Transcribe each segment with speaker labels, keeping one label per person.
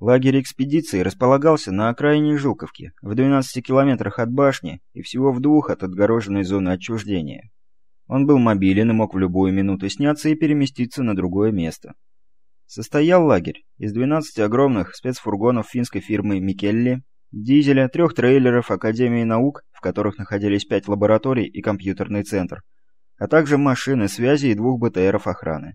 Speaker 1: Лагерь экспедиции располагался на окраине Жуковки, в 12 километрах от башни и всего в двух от отгороженной зоны отчуждения. Он был мобилен и мог в любую минуту сняться и переместиться на другое место. Состоял лагерь из 12 огромных спецфургонов финской фирмы «Микелли», дизеля, трех трейлеров Академии наук, в которых находились пять лабораторий и компьютерный центр, а также машины связи и двух БТРов охраны.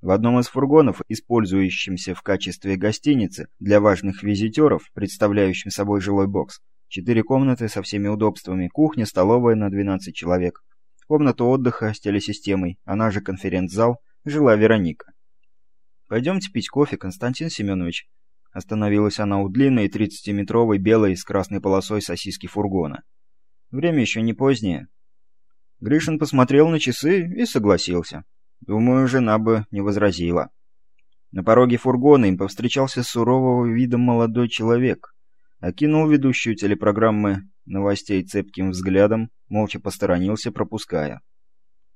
Speaker 1: В одном из фургонов, использующемся в качестве гостиницы для важных визитеров, представляющим собой жилой бокс, четыре комнаты со всеми удобствами, кухня, столовая на 12 человек, комната отдыха с телесистемой, она же конференц-зал, жила Вероника. «Пойдемте пить кофе, Константин Семенович». Остановилась она у длинной 30-метровой белой с красной полосой сосиски фургона. «Время еще не позднее». Гришин посмотрел на часы и согласился. Думаю, жена бы не возразила. На пороге фургона им повстречался сурового вида молодой человек. Окинул ведущую телепрограммы новостей цепким взглядом, молча посторонился, пропуская.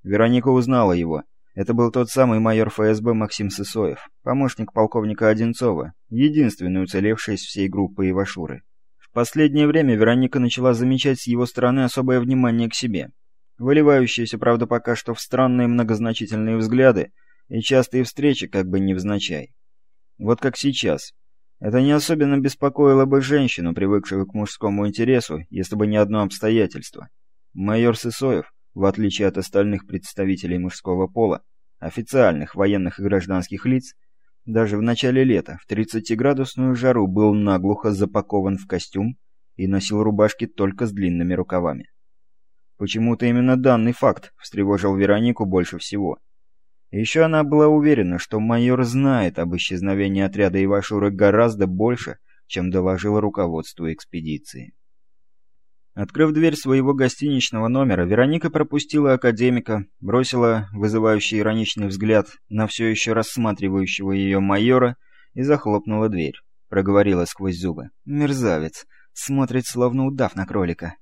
Speaker 1: Вероника узнала его. Это был тот самый майор ФСБ Максим Сысоев, помощник полковника Одинцова, единственный уцелевший из всей группы Ивашуры. В последнее время Вероника начала замечать с его стороны особое внимание к себе. Выливающиеся, правда, пока что в странные многозначительные взгляды и частые встречи как бы невзначай. Вот как сейчас. Это не особенно беспокоило бы женщину, привыкшую к мужскому интересу, если бы не одно обстоятельство. Майор Сысоев в отличие от остальных представителей мужского пола, официальных военных и гражданских лиц, даже в начале лета в 30-градусную жару был наглухо запакован в костюм и носил рубашки только с длинными рукавами. Почему-то именно данный факт встревожил Веронику больше всего. еще она была уверена, что майор знает об исчезновении отряда Ивашуры гораздо больше, чем доложило руководству экспедиции. Открыв дверь своего гостиничного номера, Вероника пропустила академика, бросила вызывающий ироничный взгляд на все еще рассматривающего ее майора и захлопнула дверь. Проговорила сквозь зубы. «Мерзавец! Смотрит, словно удав на кролика».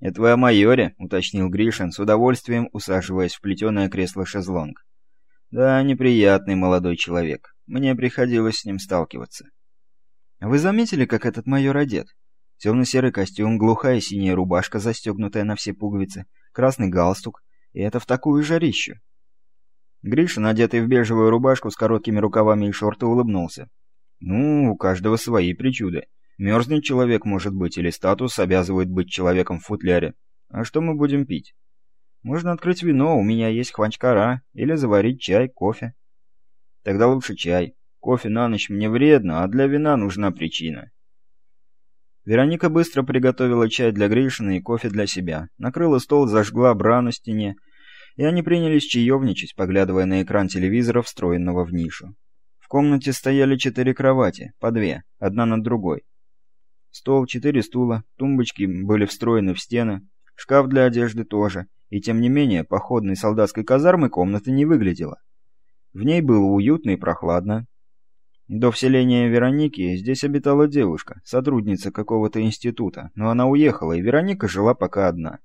Speaker 1: «Это вы о майоре?» — уточнил Гришин, с удовольствием усаживаясь в плетеное кресло-шезлонг. «Да, неприятный молодой человек. Мне приходилось с ним сталкиваться». «Вы заметили, как этот майор одет?» Темно-серый костюм, глухая синяя рубашка, застегнутая на все пуговицы, красный галстук. И это в такую жарищу. Гриша, надетый в бежевую рубашку с короткими рукавами и шорты, улыбнулся. «Ну, у каждого свои причуды. Мерзнет человек, может быть, или статус обязывает быть человеком в футляре. А что мы будем пить? Можно открыть вино, у меня есть хванчкара, или заварить чай, кофе. Тогда лучше чай. Кофе на ночь мне вредно, а для вина нужна причина. Вероника быстро приготовила чай для Гришина и кофе для себя, накрыла стол, зажгла бра на стене, и они принялись чаевничать, поглядывая на экран телевизора, встроенного в нишу. В комнате стояли четыре кровати, по две, одна над другой. Стол, четыре стула, тумбочки были встроены в стены, шкаф для одежды тоже, и тем не менее походной солдатской казармы комната не выглядела. В ней было уютно и прохладно, до вселения Вероники здесь обитала девушка, сотрудница какого-то института, но она уехала, и Вероника жила пока одна.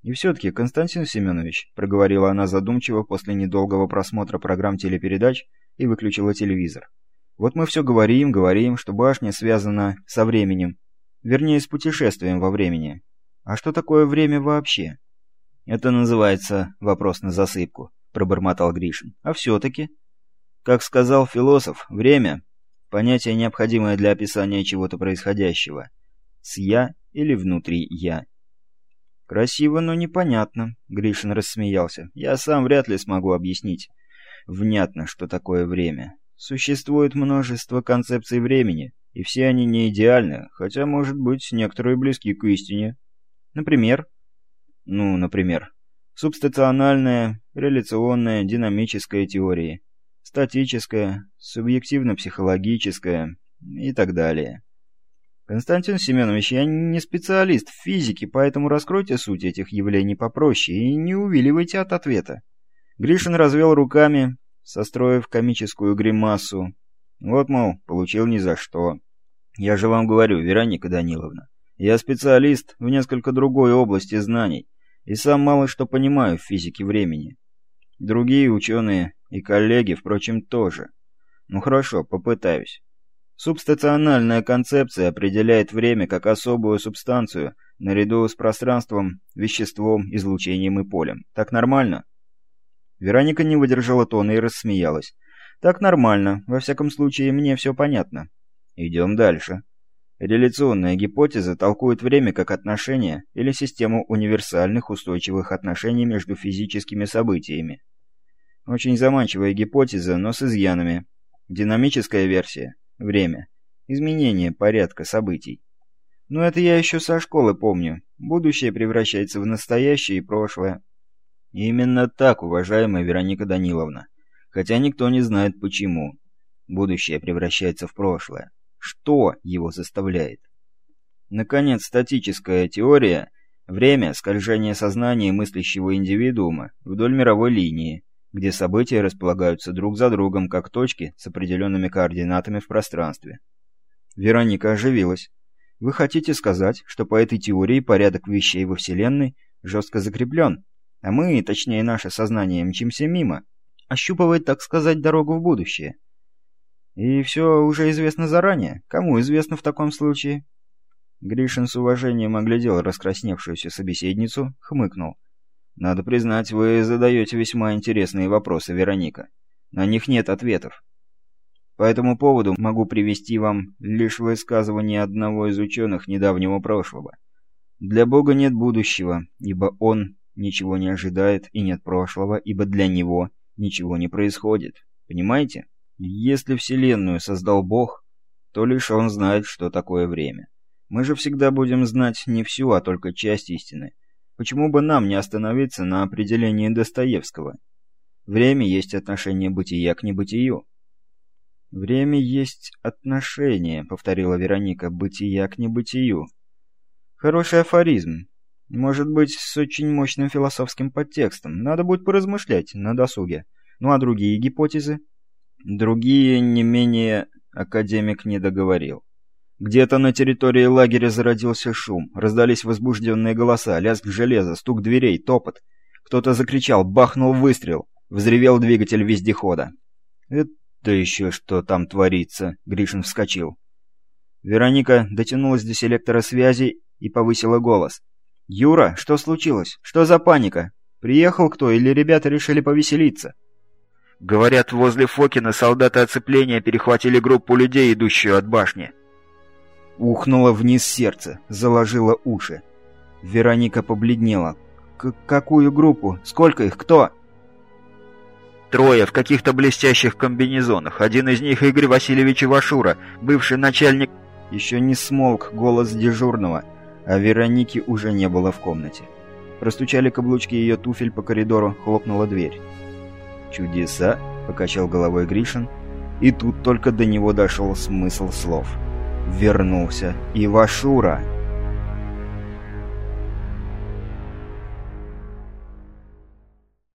Speaker 1: «И все-таки, Константин Семенович», — проговорила она задумчиво после недолгого просмотра программ телепередач и выключила телевизор. «Вот мы все говорим, говорим, что башня связана со временем, вернее, с путешествием во времени. А что такое время вообще?» «Это называется вопрос на засыпку», — пробормотал Гришин. «А все-таки?» Как сказал философ, время — понятие, необходимое для описания чего-то происходящего. С «я» или внутри «я». «Красиво, но непонятно», — Гришин рассмеялся. «Я сам вряд ли смогу объяснить внятно, что такое время. Существует множество концепций времени, и все они не идеальны, хотя, может быть, некоторые близки к истине. Например? Ну, например, субстациональная, реляционная, динамическая теории статическое, субъективно-психологическое и так далее. Константин Семенович, я не специалист в физике, поэтому раскройте суть этих явлений попроще и не увиливайте от ответа. Гришин развел руками, состроив комическую гримасу. Вот, мол, получил ни за что. Я же вам говорю, Вероника Даниловна, я специалист в несколько другой области знаний и сам мало что понимаю в физике времени. Другие ученые и коллеги, впрочем, тоже. Ну хорошо, попытаюсь. Субстациональная концепция определяет время как особую субстанцию, наряду с пространством, веществом, излучением и полем. Так нормально? Вероника не выдержала тона и рассмеялась. Так нормально. Во всяком случае, мне все понятно. Идем дальше. Реляционная гипотеза толкует время как отношение или систему универсальных устойчивых отношений между физическими событиями. Очень заманчивая гипотеза, но с изъянами. Динамическая версия – время. Изменение порядка событий. Но это я еще со школы помню. Будущее превращается в настоящее и прошлое. Именно так, уважаемая Вероника Даниловна. Хотя никто не знает почему. Будущее превращается в прошлое. Что его заставляет? Наконец, статическая теория – время скольжения сознания мыслящего индивидуума вдоль мировой линии – где события располагаются друг за другом, как точки с определенными координатами в пространстве. Вероника оживилась. Вы хотите сказать, что по этой теории порядок вещей во Вселенной жестко закреплен, а мы, точнее наше сознание, мчимся мимо, ощупывает, так сказать, дорогу в будущее? И все уже известно заранее? Кому известно в таком случае? Гришин с уважением оглядел раскрасневшуюся собеседницу, хмыкнул. Надо признать, вы задаете весьма интересные вопросы, Вероника. На них нет ответов. По этому поводу могу привести вам лишь высказывание одного из ученых недавнего прошлого. Для Бога нет будущего, ибо Он ничего не ожидает, и нет прошлого, ибо для Него ничего не происходит. Понимаете? Если Вселенную создал Бог, то лишь Он знает, что такое время. Мы же всегда будем знать не всю, а только часть истины. Почему бы нам не остановиться на определении Достоевского? Время есть отношение бытия к небытию. «Время есть отношение», — повторила Вероника, — «бытия к небытию». Хороший афоризм. Может быть, с очень мощным философским подтекстом. Надо будет поразмышлять на досуге. Ну а другие гипотезы? Другие не менее академик не договорил. Где-то на территории лагеря зародился шум, раздались возбужденные голоса, лязг железа, стук дверей, топот. Кто-то закричал, бахнул выстрел, взревел двигатель вездехода. «Это еще что там творится?» — Гришин вскочил. Вероника дотянулась до селектора связи и повысила голос. «Юра, что случилось? Что за паника? Приехал кто или ребята решили повеселиться?»
Speaker 2: «Говорят, возле Фокина солдаты оцепления перехватили группу людей, идущую от башни».
Speaker 1: Ухнуло вниз сердце, заложило уши. Вероника побледнела. К «Какую группу? Сколько их? Кто?»
Speaker 2: «Трое в каких-то блестящих комбинезонах. Один из них Игорь Васильевич Ивашура, бывший начальник...»
Speaker 1: Еще не смолк голос дежурного, а Вероники уже не было в комнате. Простучали каблучки ее туфель по коридору, хлопнула дверь. «Чудеса?» — покачал головой Гришин, и тут только до него дошел смысл слов. «Вернулся Ивашура!»